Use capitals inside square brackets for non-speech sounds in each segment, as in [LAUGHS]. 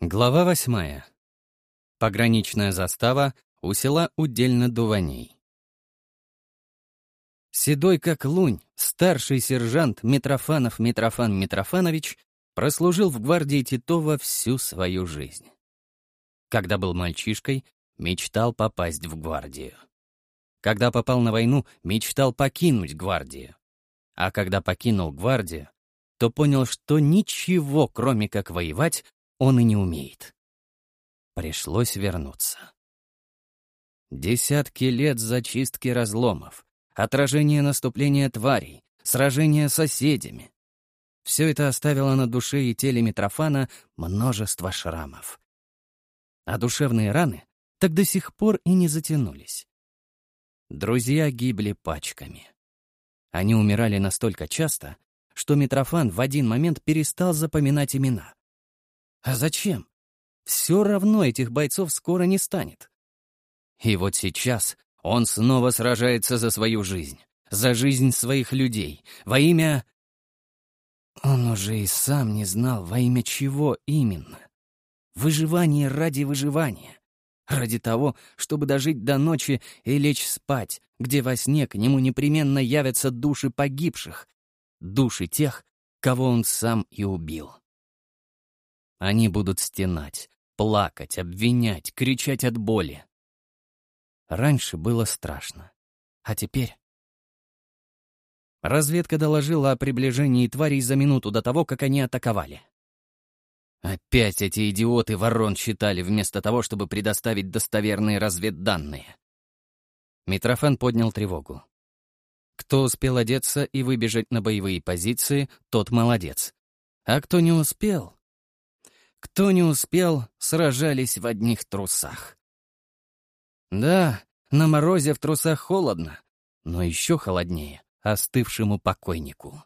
Глава восьмая. Пограничная застава у села Удельно-Дуваней. Седой как лунь, старший сержант Митрофанов Митрофан Митрофанович прослужил в гвардии Титова всю свою жизнь. Когда был мальчишкой, мечтал попасть в гвардию. Когда попал на войну, мечтал покинуть гвардию. А когда покинул гвардию, то понял, что ничего, кроме как воевать, он и не умеет. Пришлось вернуться. Десятки лет зачистки разломов, отражение наступления тварей, сражения с соседями. Все это оставило на душе и теле Митрофана множество шрамов. А душевные раны так до сих пор и не затянулись. Друзья гибли пачками. Они умирали настолько часто, что Митрофан в один момент перестал запоминать имена. А зачем? Все равно этих бойцов скоро не станет. И вот сейчас он снова сражается за свою жизнь, за жизнь своих людей, во имя... Он уже и сам не знал, во имя чего именно. Выживание ради выживания. Ради того, чтобы дожить до ночи и лечь спать, где во сне к нему непременно явятся души погибших, души тех, кого он сам и убил. Они будут стенать, плакать, обвинять, кричать от боли. Раньше было страшно. А теперь... Разведка доложила о приближении тварей за минуту до того, как они атаковали. Опять эти идиоты ворон считали, вместо того, чтобы предоставить достоверные разведданные. Митрофан поднял тревогу. Кто успел одеться и выбежать на боевые позиции, тот молодец. А кто не успел, кто не успел, сражались в одних трусах. Да, на морозе в трусах холодно, но еще холоднее остывшему покойнику.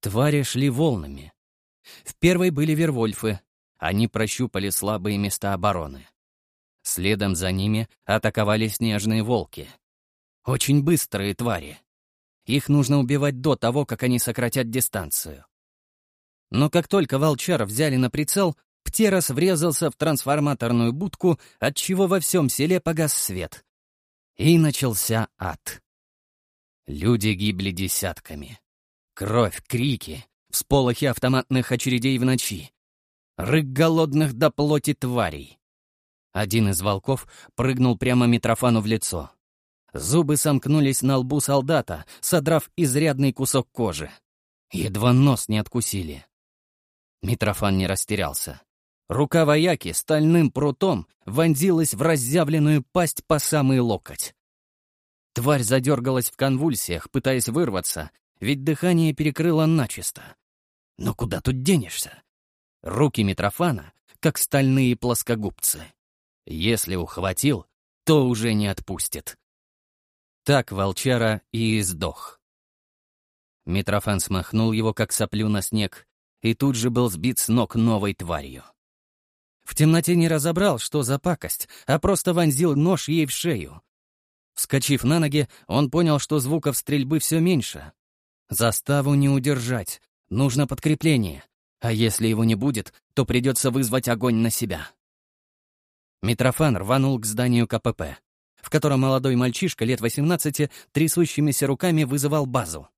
Твари шли волнами. В первой были вервольфы. Они прощупали слабые места обороны. Следом за ними атаковали снежные волки. Очень быстрые твари. Их нужно убивать до того, как они сократят дистанцию. Но как только волчар взяли на прицел, Птерос врезался в трансформаторную будку, отчего во всем селе погас свет. И начался ад. Люди гибли десятками. Кровь, крики, всполохи автоматных очередей в ночи. Рык голодных до плоти тварей. Один из волков прыгнул прямо Митрофану в лицо. Зубы сомкнулись на лбу солдата, содрав изрядный кусок кожи. Едва нос не откусили. Митрофан не растерялся. Рука вояки стальным прутом вонзилась в разъявленную пасть по самый локоть. Тварь задергалась в конвульсиях, пытаясь вырваться, ведь дыхание перекрыло начисто. Но куда тут денешься? Руки Митрофана, как стальные плоскогубцы. Если ухватил, то уже не отпустит. Так волчара и издох. Митрофан смахнул его, как соплю на снег, и тут же был сбит с ног новой тварью. В темноте не разобрал, что за пакость, а просто вонзил нож ей в шею. Вскочив на ноги, он понял, что звуков стрельбы все меньше. Заставу не удержать, нужно подкрепление, а если его не будет, то придется вызвать огонь на себя. Митрофан рванул к зданию КПП, в котором молодой мальчишка лет 18 трясущимися руками вызывал базу.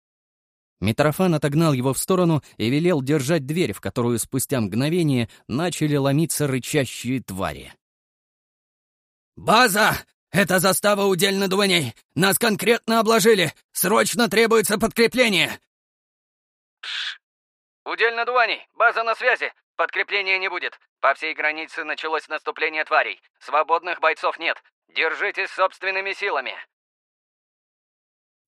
Митрофан отогнал его в сторону и велел держать дверь, в которую спустя мгновение начали ломиться рычащие твари. «База! Это застава удельно двуней! Нас конкретно обложили! Срочно требуется подкрепление!» «Удельно двуней! База на связи! Подкрепления не будет! По всей границе началось наступление тварей! Свободных бойцов нет! Держитесь собственными силами!»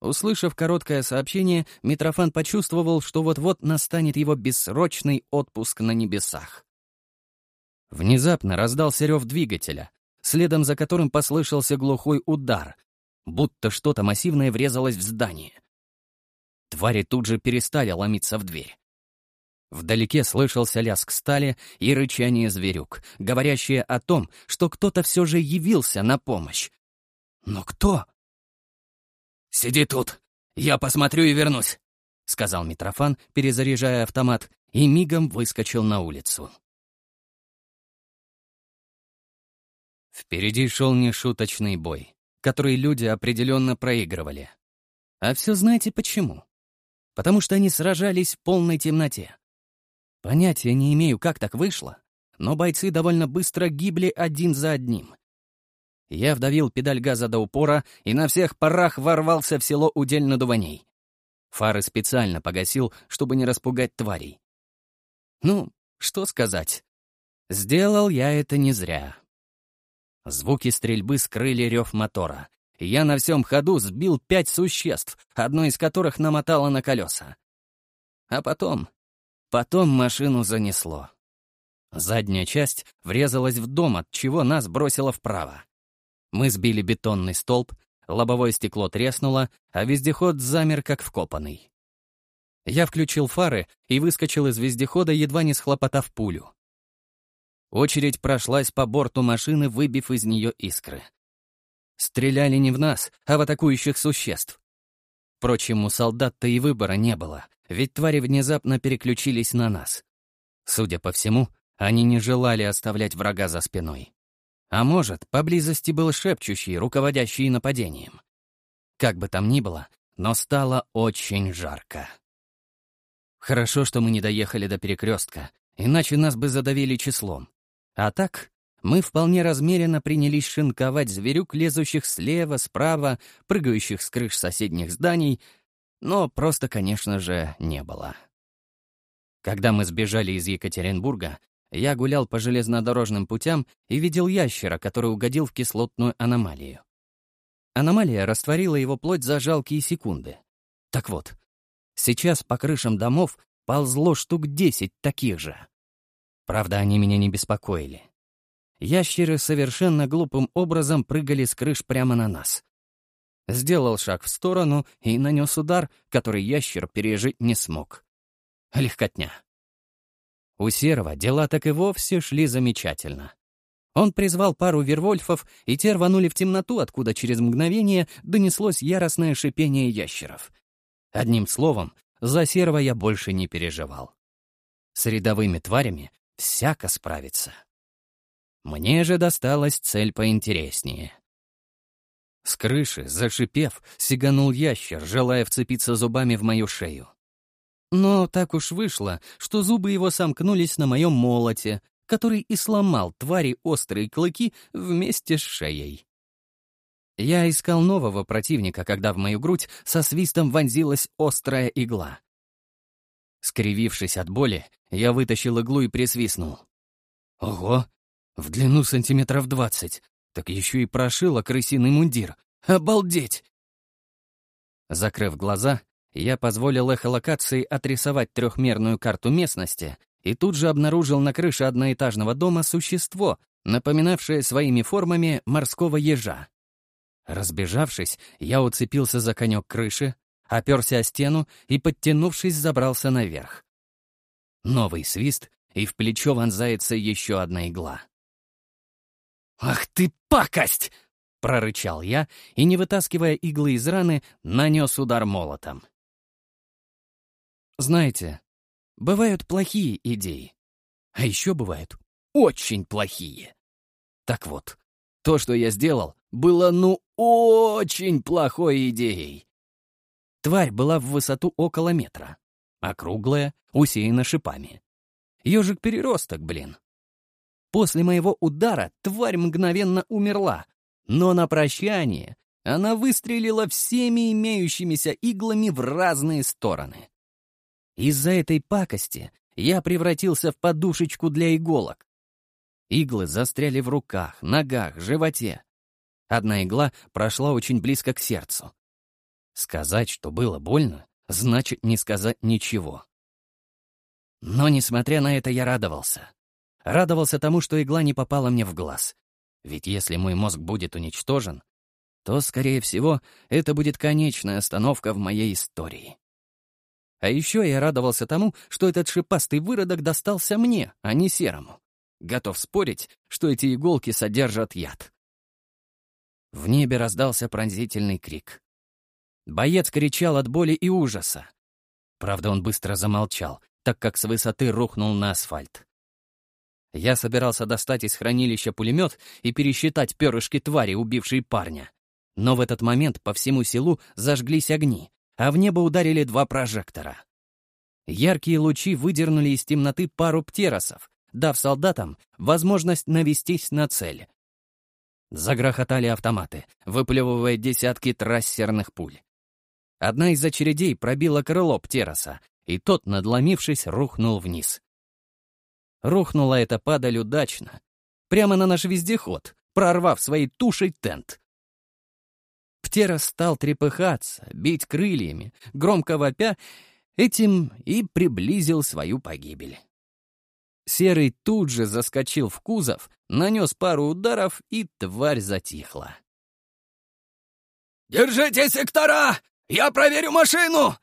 Услышав короткое сообщение, Митрофан почувствовал, что вот-вот настанет его бессрочный отпуск на небесах. Внезапно раздался рев двигателя, следом за которым послышался глухой удар, будто что-то массивное врезалось в здание. Твари тут же перестали ломиться в дверь. Вдалеке слышался лязг стали и рычание зверюк, говорящее о том, что кто-то все же явился на помощь. Но кто? «Сиди тут! Я посмотрю и вернусь!» — сказал Митрофан, перезаряжая автомат, и мигом выскочил на улицу. Впереди шел нешуточный бой, который люди определенно проигрывали. А все знаете почему? Потому что они сражались в полной темноте. Понятия не имею, как так вышло, но бойцы довольно быстро гибли один за одним. Я вдавил педаль газа до упора и на всех парах ворвался в село Удель-на-Дуваней. Фары специально погасил, чтобы не распугать тварей. Ну, что сказать. Сделал я это не зря. Звуки стрельбы скрыли рев мотора, я на всем ходу сбил пять существ, одно из которых намотало на колеса. А потом... Потом машину занесло. Задняя часть врезалась в дом, от чего нас бросило вправо. Мы сбили бетонный столб, лобовое стекло треснуло, а вездеход замер как вкопанный. Я включил фары и выскочил из вездехода, едва не схлопотав пулю. Очередь прошлась по борту машины, выбив из нее искры. Стреляли не в нас, а в атакующих существ. Впрочем, у солдат-то и выбора не было, ведь твари внезапно переключились на нас. Судя по всему, они не желали оставлять врага за спиной. А может, поблизости был шепчущий, руководящий нападением. Как бы там ни было, но стало очень жарко. Хорошо, что мы не доехали до перекрестка, иначе нас бы задавили числом. А так, мы вполне размеренно принялись шинковать зверюк, лезущих слева, справа, прыгающих с крыш соседних зданий, но просто, конечно же, не было. Когда мы сбежали из Екатеринбурга, я гулял по железнодорожным путям и видел ящера, который угодил в кислотную аномалию. Аномалия растворила его плоть за жалкие секунды. Так вот, сейчас по крышам домов ползло штук десять таких же. Правда, они меня не беспокоили. Ящеры совершенно глупым образом прыгали с крыш прямо на нас. Сделал шаг в сторону и нанес удар, который ящер пережить не смог. Легкотня. У Серого дела так и вовсе шли замечательно. Он призвал пару вервольфов, и те рванули в темноту, откуда через мгновение донеслось яростное шипение ящеров. Одним словом, за Серого я больше не переживал. С рядовыми тварями всяко справится. Мне же досталась цель поинтереснее. С крыши, зашипев, сиганул ящер, желая вцепиться зубами в мою шею. Но так уж вышло, что зубы его сомкнулись на моем молоте, который и сломал твари острые клыки вместе с шеей. Я искал нового противника, когда в мою грудь со свистом вонзилась острая игла. Скривившись от боли, я вытащил иглу и присвистнул. Ого, в длину сантиметров двадцать, так еще и прошила крысиный мундир. Обалдеть! Закрыв глаза, я позволил эхолокации отрисовать трехмерную карту местности и тут же обнаружил на крыше одноэтажного дома существо, напоминавшее своими формами морского ежа. Разбежавшись, я уцепился за конек крыши, оперся о стену и, подтянувшись, забрался наверх. Новый свист, и в плечо вонзается еще одна игла. «Ах ты пакость!» — прорычал я и, не вытаскивая иглы из раны, нанес удар молотом. Знаете, бывают плохие идеи, а еще бывают очень плохие. Так вот, то, что я сделал, было ну очень плохой идеей. Тварь была в высоту около метра, округлая, усеяна шипами. Ежик-переросток, блин. После моего удара тварь мгновенно умерла, но на прощание она выстрелила всеми имеющимися иглами в разные стороны. Из-за этой пакости я превратился в подушечку для иголок. Иглы застряли в руках, ногах, животе. Одна игла прошла очень близко к сердцу. Сказать, что было больно, значит не сказать ничего. Но, несмотря на это, я радовался. Радовался тому, что игла не попала мне в глаз. Ведь если мой мозг будет уничтожен, то, скорее всего, это будет конечная остановка в моей истории. А еще я радовался тому, что этот шипастый выродок достался мне, а не серому. Готов спорить, что эти иголки содержат яд. В небе раздался пронзительный крик. Боец кричал от боли и ужаса. Правда, он быстро замолчал, так как с высоты рухнул на асфальт. Я собирался достать из хранилища пулемет и пересчитать перышки твари, убившей парня. Но в этот момент по всему селу зажглись огни, а в небо ударили два прожектора. Яркие лучи выдернули из темноты пару птеросов, дав солдатам возможность навестись на цель. Загрохотали автоматы, выплевывая десятки трассерных пуль. Одна из очередей пробила крыло птероса, и тот, надломившись, рухнул вниз. Рухнула эта падаль удачно. Прямо на наш вездеход, прорвав своей тушей тент. Птерос стал трепыхаться, бить крыльями, громко вопя, этим и приблизил свою погибель. Серый тут же заскочил в кузов, нанес пару ударов, и тварь затихла. «Держите сектора! Я проверю машину!»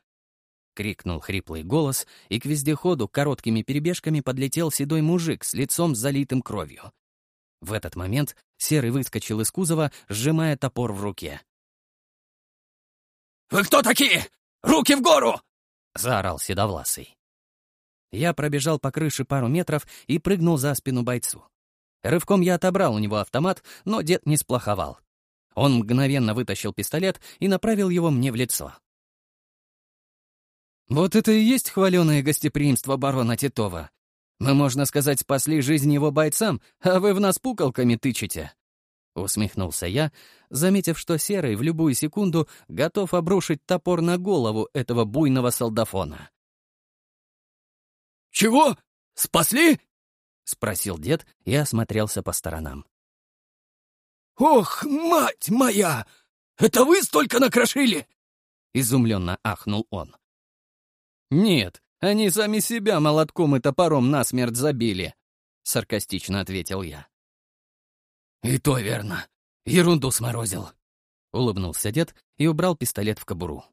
крикнул хриплый голос, и к вездеходу короткими перебежками подлетел седой мужик с лицом залитым кровью. В этот момент Серый выскочил из кузова, сжимая топор в руке. «Вы кто такие? Руки в гору!» — заорал Седовласый. Я пробежал по крыше пару метров и прыгнул за спину бойцу. Рывком я отобрал у него автомат, но дед не сплоховал. Он мгновенно вытащил пистолет и направил его мне в лицо. Вот это и есть хваленое гостеприимство барона Титова. Мы, можно сказать, спасли жизнь его бойцам, а вы в нас пукалками тычете. Усмехнулся я, заметив, что Серый в любую секунду готов обрушить топор на голову этого буйного солдафона. «Чего? Спасли?» — спросил дед и осмотрелся по сторонам. «Ох, мать моя! Это вы столько накрошили?» — изумленно ахнул он. «Нет, они сами себя молотком и топором насмерть забили», — саркастично ответил я. «И то верно. Ерунду сморозил», — улыбнулся дед и убрал пистолет в кобуру.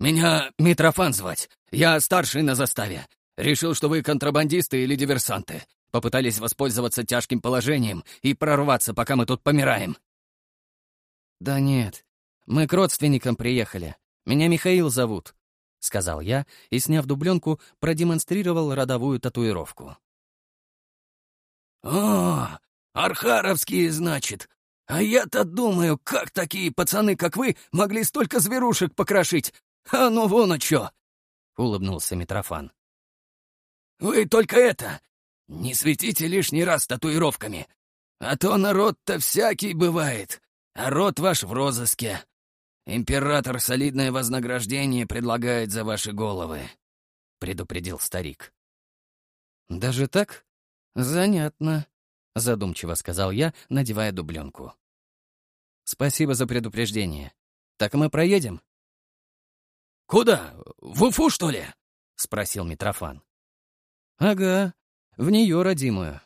«Меня Митрофан звать. Я старший на заставе. Решил, что вы контрабандисты или диверсанты. Попытались воспользоваться тяжким положением и прорваться, пока мы тут помираем». «Да нет, мы к родственникам приехали. Меня Михаил зовут», — сказал я и, сняв дубленку, продемонстрировал родовую татуировку. «О, архаровские, значит. А я-то думаю, как такие пацаны, как вы, могли столько зверушек покрошить? А ну вон а чё!» — улыбнулся Митрофан. «Вы только это, не светите лишний раз татуировками, а то народ-то всякий бывает, а род ваш в розыске. «Император солидное вознаграждение предлагает за ваши головы», — предупредил старик. «Даже так? Занятно», — задумчиво сказал я, надевая дубленку. «Спасибо за предупреждение. Так мы проедем?» «Куда? В Уфу, что ли?» — спросил Митрофан. «Ага, в нее родимую».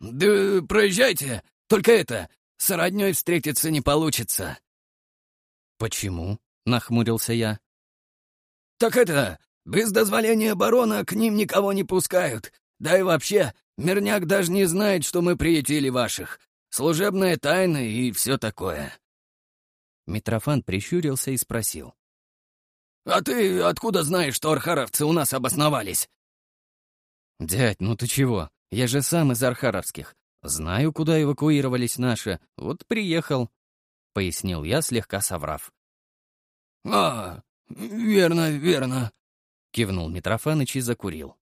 «Да проезжайте, только это, с роднёй встретиться не получится», «Почему?» — нахмурился я. «Так это, без дозволения барона к ним никого не пускают. Да и вообще, Мирняк даже не знает, что мы приютили ваших. Служебная тайна и все такое». Митрофан прищурился и спросил. «А ты откуда знаешь, что архаровцы у нас обосновались?» «Дядь, ну ты чего? Я же сам из архаровских. Знаю, куда эвакуировались наши. Вот приехал пояснил я, слегка соврав. «А, верно, верно», — кивнул Митрофаныч и закурил.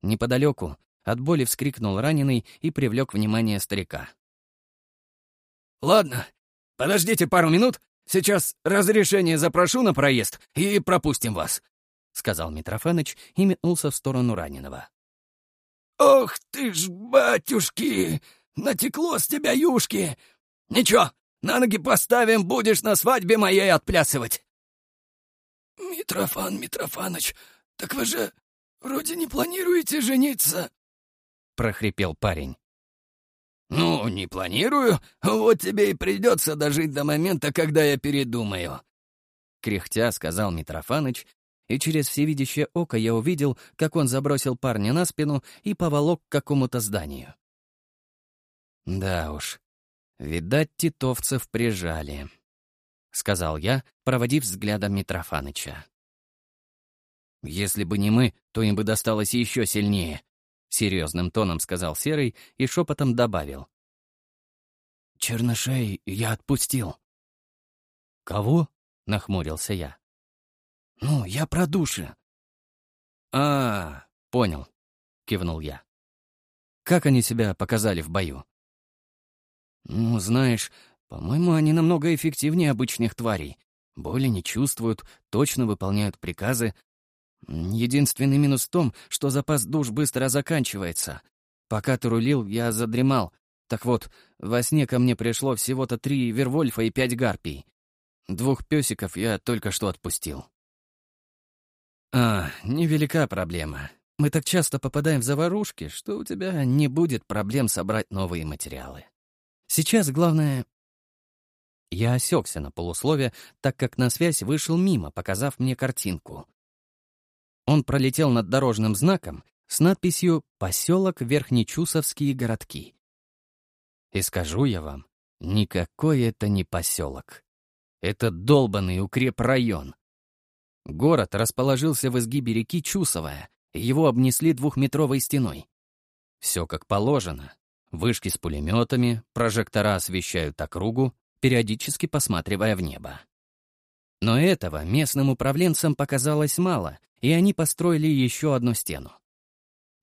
Неподалеку от боли вскрикнул раненый и привлек внимание старика. «Ладно, подождите пару минут, сейчас разрешение запрошу на проезд и пропустим вас», — сказал Митрофаныч и метнулся в сторону раненого. «Ох ты ж, батюшки! Натекло с тебя юшки! Ничего, на ноги поставим, будешь на свадьбе моей отплясывать!» «Митрофан Митрофаныч, так вы же вроде не планируете жениться?» — прохрипел парень. «Ну, не планирую. Вот тебе и придется дожить до момента, когда я передумаю», — кряхтя сказал Митрофаныч, и через всевидящее око я увидел, как он забросил парня на спину и поволок к какому-то зданию. Да уж, «Видать, титовцев прижали», — сказал я, проводив взглядом Митрофаныча. «Если бы не мы, то им бы досталось еще сильнее. Серьезным тоном сказал Серый и шепотом добавил. «Чернышей я отпустил». «Кого?» — нахмурился я. «Ну, я про души». «А, понял», — кивнул я. «Как они себя показали в бою?» «Ну, знаешь, по-моему, они намного эффективнее обычных тварей. Боли не чувствуют, точно выполняют приказы. Единственный минус в том, что запас душ быстро заканчивается. Пока ты рулил, я задремал. Так вот, во сне ко мне пришло всего-то три вервольфа и пять гарпий. Двух песиков я только что отпустил. А, невелика проблема. Мы так часто попадаем в заварушки, что у тебя не будет проблем собрать новые материалы. Сейчас главное я осекся на полуслове, так как на связь вышел мимо, показав мне картинку. Он пролетел над дорожным знаком с надписью «Поселок Верхнечусовские городки». И скажу я вам, никакой это не поселок. Это долбанный укрепрайон. Город расположился в изгибе реки Чусовая, и его обнесли двухметровой стеной. Все как положено. Вышки с пулеметами, прожектора освещают округу, периодически посматривая в небо. Но этого местным управленцам показалось мало, и они построили еще одну стену.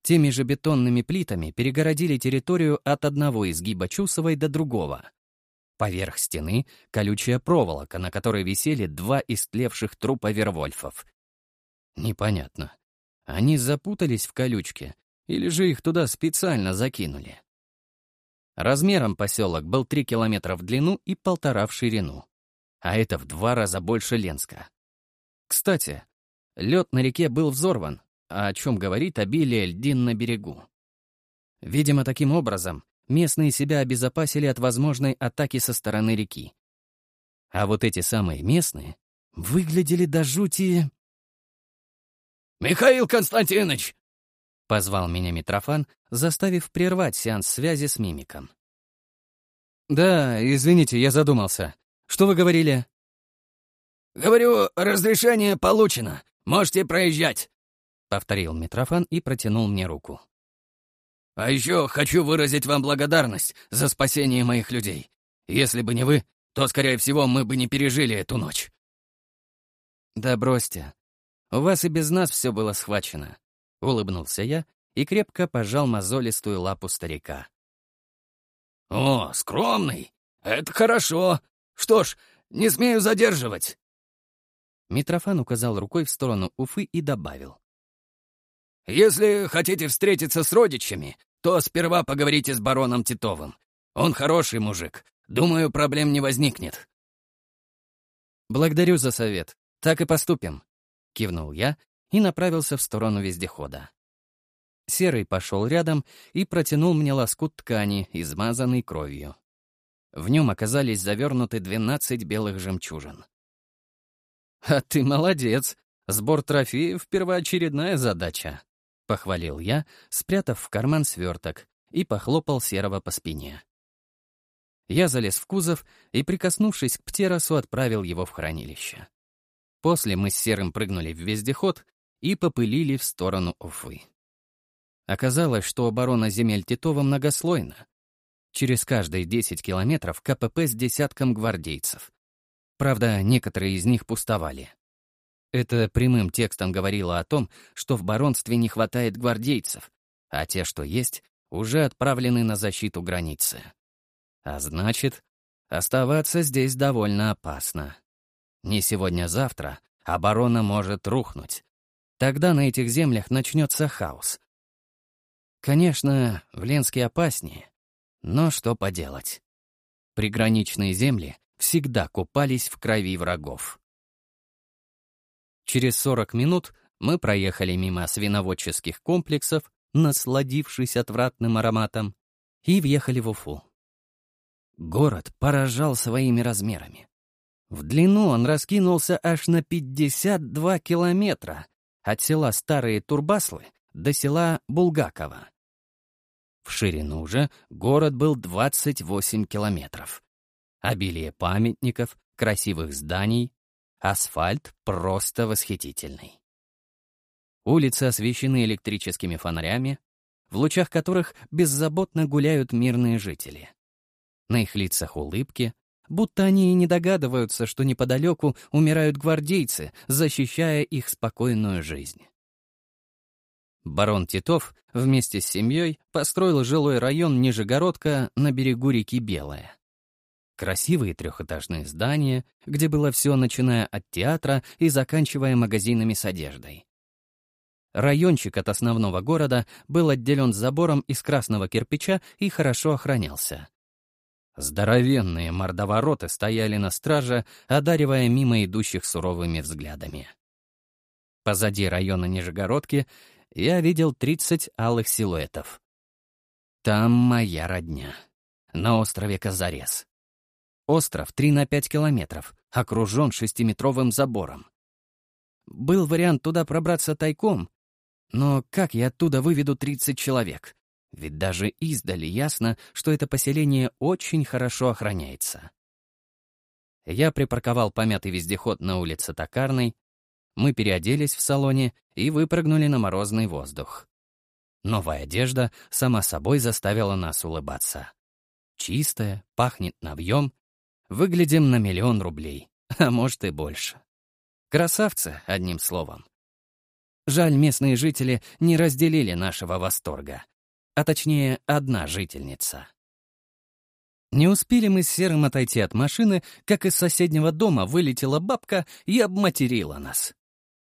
Теми же бетонными плитами перегородили территорию от одного изгиба Чусовой до другого. Поверх стены — колючая проволока, на которой висели два истлевших трупа вервольфов. Непонятно. Они запутались в колючке, или же их туда специально закинули? Размером поселок был 3 километра в длину и полтора в ширину. А это в два раза больше Ленска. Кстати, лед на реке был взорван, о чем говорит обилие льдин на берегу. Видимо, таким образом местные себя обезопасили от возможной атаки со стороны реки. А вот эти самые местные выглядели до жути... «Михаил Константинович, — позвал меня Митрофан, заставив прервать сеанс связи с мимиком. «Да, извините, я задумался. Что вы говорили?» «Говорю, разрешение получено. Можете проезжать», — повторил Митрофан и протянул мне руку. «А еще хочу выразить вам благодарность за спасение моих людей. Если бы не вы, то, скорее всего, мы бы не пережили эту ночь». «Да бросьте. У вас и без нас все было схвачено. — улыбнулся я и крепко пожал мозолистую лапу старика. «О, скромный! Это хорошо! Что ж, не смею задерживать!» Митрофан указал рукой в сторону Уфы и добавил. «Если хотите встретиться с родичами, то сперва поговорите с бароном Титовым. Он хороший мужик. Думаю, проблем не возникнет». «Благодарю за совет. Так и поступим», — кивнул я и направился в сторону вездехода. Серый пошел рядом и протянул мне лоскут ткани, измазанный кровью. В нем оказались завернуты 12 белых жемчужин. «А ты молодец! Сбор трофеев — первоочередная задача», — похвалил я, спрятав в карман сверток, и похлопал Серого по спине. Я залез в кузов и, прикоснувшись к Птеросу, отправил его в хранилище. После мы с Серым прыгнули в вездеход и попылили в сторону Уфы. Оказалось, что оборона земель Титова многослойна. Через каждые 10 километров КПП с десятком гвардейцев. Правда, некоторые из них пустовали. Это прямым текстом говорило о том, что в баронстве не хватает гвардейцев, а те, что есть, уже отправлены на защиту границы. А значит, оставаться здесь довольно опасно. Не сегодня-завтра оборона может рухнуть, Тогда на этих землях начнется хаос. Конечно, в Ленске опаснее, но что поделать. Приграничные земли всегда купались в крови врагов. Через 40 минут мы проехали мимо свиноводческих комплексов, насладившись отвратным ароматом, и въехали в Уфу. Город поражал своими размерами. В длину он раскинулся аж на 52 километра, от села Старые Турбаслы до села Булгакова. В ширину же город был 28 километров. Обилие памятников, красивых зданий, асфальт просто восхитительный. Улицы освещены электрическими фонарями, в лучах которых беззаботно гуляют мирные жители. На их лицах улыбки, будто они и не догадываются, что неподалеку умирают гвардейцы, защищая их спокойную жизнь. Барон Титов вместе с семьей построил жилой район Нижегородка на берегу реки Белая. Красивые трехэтажные здания, где было все, начиная от театра и заканчивая магазинами с одеждой. Райончик от основного города был отделен забором из красного кирпича и хорошо охранялся. Здоровенные мордовороты стояли на страже, одаривая мимо идущих суровыми взглядами. Позади района Нижегородки я видел 30 алых силуэтов. Там моя родня. На острове Казарес. Остров 3 на 5 километров, окружен шестиметровым забором. Был вариант туда пробраться тайком, но как я оттуда выведу 30 человек? Ведь даже издали ясно, что это поселение очень хорошо охраняется. Я припарковал помятый вездеход на улице Токарной, мы переоделись в салоне и выпрыгнули на морозный воздух. Новая одежда сама собой заставила нас улыбаться. Чистая, пахнет навьем, выглядим на миллион рублей, [LAUGHS] а может и больше. Красавцы, одним словом. Жаль, местные жители не разделили нашего восторга а точнее, одна жительница. Не успели мы с Серым отойти от машины, как из соседнего дома вылетела бабка и обматерила нас.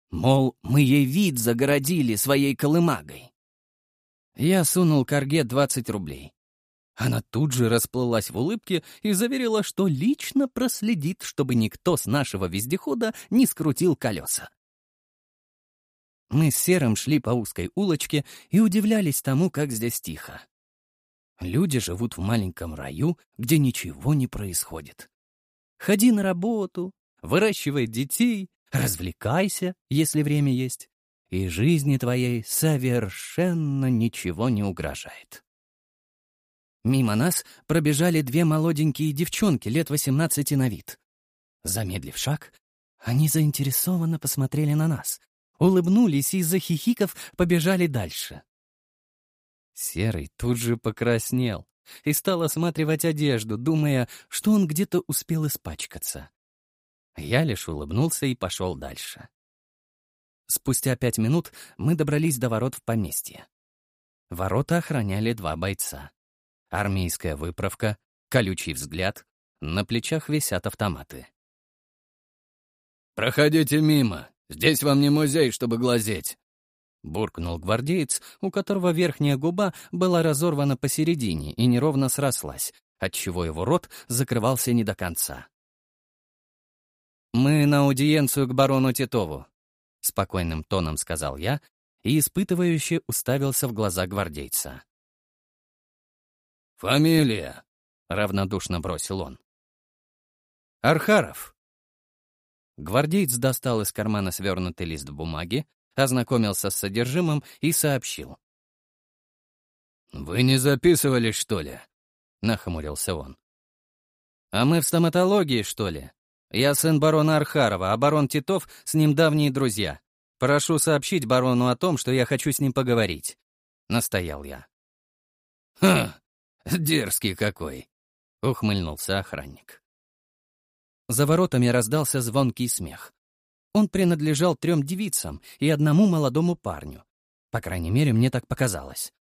Мол, мы ей вид загородили своей колымагой. Я сунул Карге 20 рублей. Она тут же расплылась в улыбке и заверила, что лично проследит, чтобы никто с нашего вездехода не скрутил колеса. Мы с Серым шли по узкой улочке и удивлялись тому, как здесь тихо. Люди живут в маленьком раю, где ничего не происходит. Ходи на работу, выращивай детей, развлекайся, если время есть, и жизни твоей совершенно ничего не угрожает. Мимо нас пробежали две молоденькие девчонки лет 18 на вид. Замедлив шаг, они заинтересованно посмотрели на нас, улыбнулись и, захихиков, побежали дальше. Серый тут же покраснел и стал осматривать одежду, думая, что он где-то успел испачкаться. Я лишь улыбнулся и пошел дальше. Спустя пять минут мы добрались до ворот в поместье. Ворота охраняли два бойца. Армейская выправка, колючий взгляд, на плечах висят автоматы. «Проходите мимо, Здесь вам не музей, чтобы глазеть!» Буркнул гвардеец, у которого верхняя губа была разорвана посередине и неровно срослась, отчего его рот закрывался не до конца. «Мы на аудиенцию к барону Титову», — спокойным тоном сказал я и испытывающе уставился в глаза гвардейца. «Фамилия?» — равнодушно бросил он. «Архаров», Гвардеец достал из кармана свернутый лист бумаги, ознакомился с содержимым и сообщил. «Вы не записывали, что ли?» — нахмурился он. «А мы в стоматологии, что ли? Я сын барона Архарова, а барон Титов с ним давние друзья. Прошу сообщить барону о том, что я хочу с ним поговорить», — настоял я. «Ха, [LAUGHS] дерзкий какой!» — ухмыльнулся охранник. За воротами раздался звонкий смех. Он принадлежал трем девицам и одному молодому парню. По крайней мере, мне так показалось.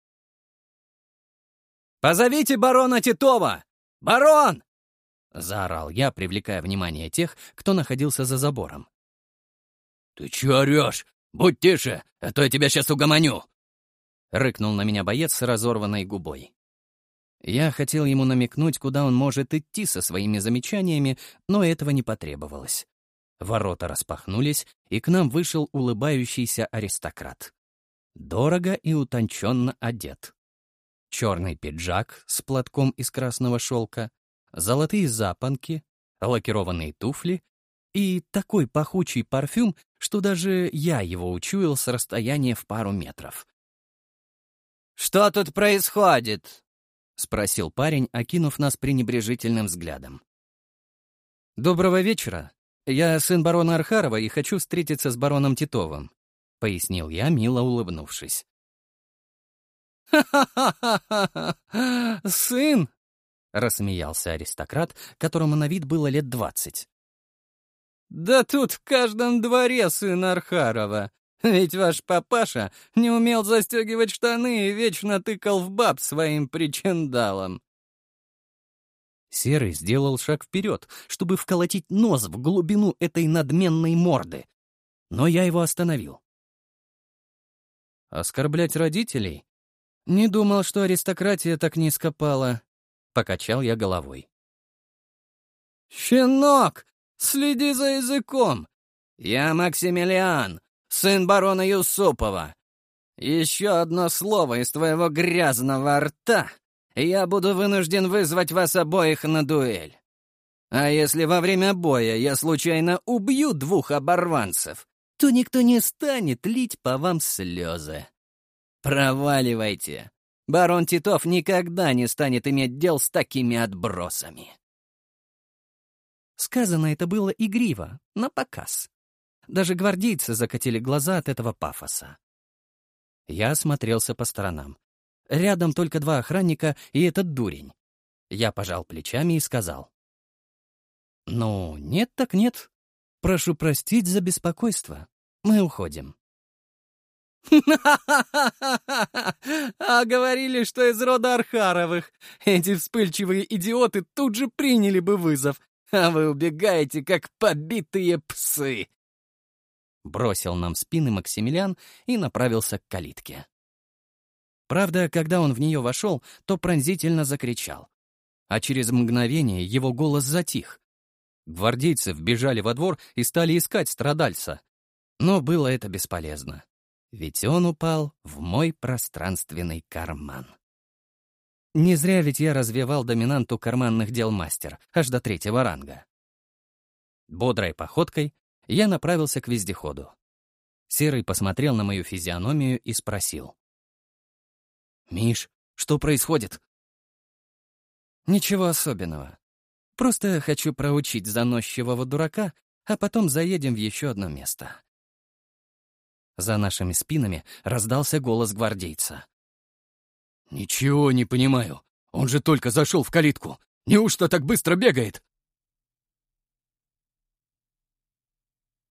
«Позовите барона Титова! Барон!» — заорал я, привлекая внимание тех, кто находился за забором. «Ты чё орёшь? Будь тише, а то я тебя сейчас угомоню!» — рыкнул на меня боец с разорванной губой. Я хотел ему намекнуть, куда он может идти со своими замечаниями, но этого не потребовалось. Ворота распахнулись, и к нам вышел улыбающийся аристократ. Дорого и утонченно одет. Черный пиджак с платком из красного шелка, золотые запонки, лакированные туфли и такой пахучий парфюм, что даже я его учуял с расстояния в пару метров. «Что тут происходит?» — спросил парень, окинув нас пренебрежительным взглядом. «Доброго вечера. Я сын барона Архарова и хочу встретиться с бароном Титовым», — пояснил я, мило улыбнувшись. «Ха-ха-ха! Сын!» — рассмеялся аристократ, которому на вид было лет двадцать. «Да тут в каждом дворе сын Архарова. Ведь ваш папаша не умел застегивать штаны и вечно тыкал в баб своим причиндалом». Серый сделал шаг вперед, чтобы вколотить нос в глубину этой надменной морды. Но я его остановил. Оскорблять родителей? Не думал, что аристократия так низко пала. Покачал я головой. «Щенок, следи за языком! Я Максимилиан, сын барона Юсупова. Еще одно слово из твоего грязного рта, и я буду вынужден вызвать вас обоих на дуэль. А если во время боя я случайно убью двух оборванцев, то никто не станет лить по вам слезы. Проваливайте. Барон Титов никогда не станет иметь дел с такими отбросами. Сказано это было игриво, на показ. Даже гвардейцы закатили глаза от этого пафоса. Я осмотрелся по сторонам. Рядом только два охранника и этот дурень. Я пожал плечами и сказал. «Ну, нет так нет. Прошу простить за беспокойство. Мы уходим». А говорили, что из рода Архаровых. Эти вспыльчивые идиоты тут же приняли бы вызов, а вы убегаете, как побитые псы. Бросил нам спины Максимилиан и направился к калитке. Правда, когда он в нее вошел, то пронзительно закричал. А через мгновение его голос затих. Гвардейцы вбежали во двор и стали искать страдальца. Но было это бесполезно ведь он упал в мой пространственный карман. Не зря ведь я развивал доминанту карманных дел мастер, аж до третьего ранга. Бодрой походкой я направился к вездеходу. Серый посмотрел на мою физиономию и спросил. «Миш, что происходит?» «Ничего особенного. Просто хочу проучить заносчивого дурака, а потом заедем в еще одно место». За нашими спинами раздался голос гвардейца. «Ничего не понимаю. Он же только зашел в калитку. Неужто так быстро бегает?»